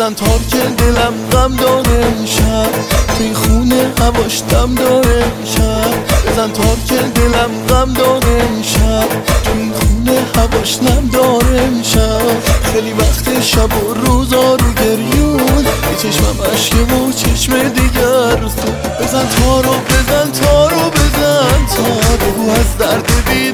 بزن تار که دلم غم داره شب. تو این خونه هواش دم داره شب. بزن تار که دلم غم داره شب. تو این خونه هواش نم داره شب. خیلی وقت شب و روزا رو گریون یه چشمم عشقه و چشم دیگر بزن تارو بزن تارو بزن تارو از درد بی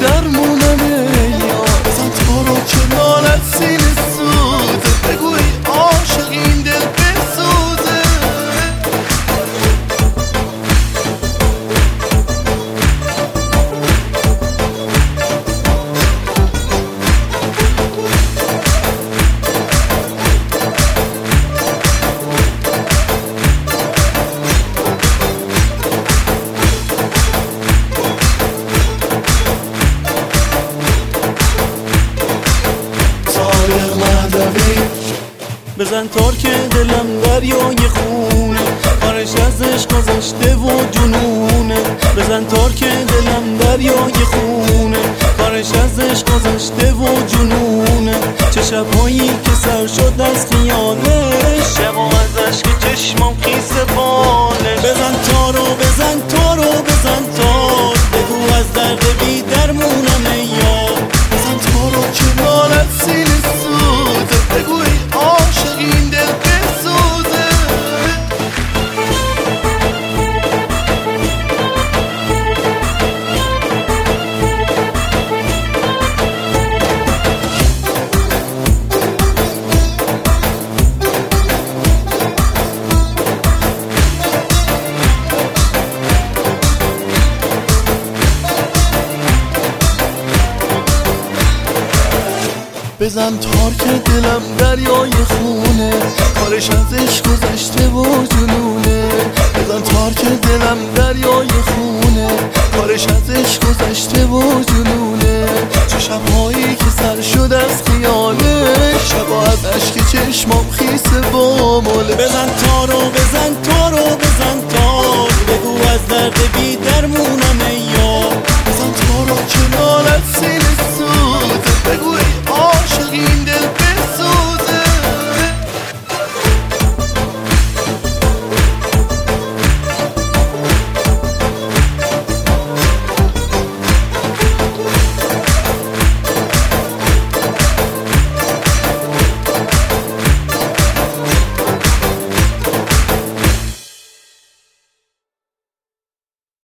بزن تار که دلم دریای خونه. کارش ازش گذشته و جنونه. بزن تار که دلم دریای خونه. کارش ازش گذشته و جنونه. چه شبهایی که سر شد از خیالش. شب ازش که چشمام خیس بالش. بزن تار که دلم دریای خونه. کارش ازش گذشته و جنونه. بزن تار که دلم دریای خونه. کارش ازش گذشته و جنونه. چه شبهایی که سر شد از خیالش شبا از عشق چشمام خیس با ماله. بزن تارو بزن تارو بزن تار بگو از درد بی درمونم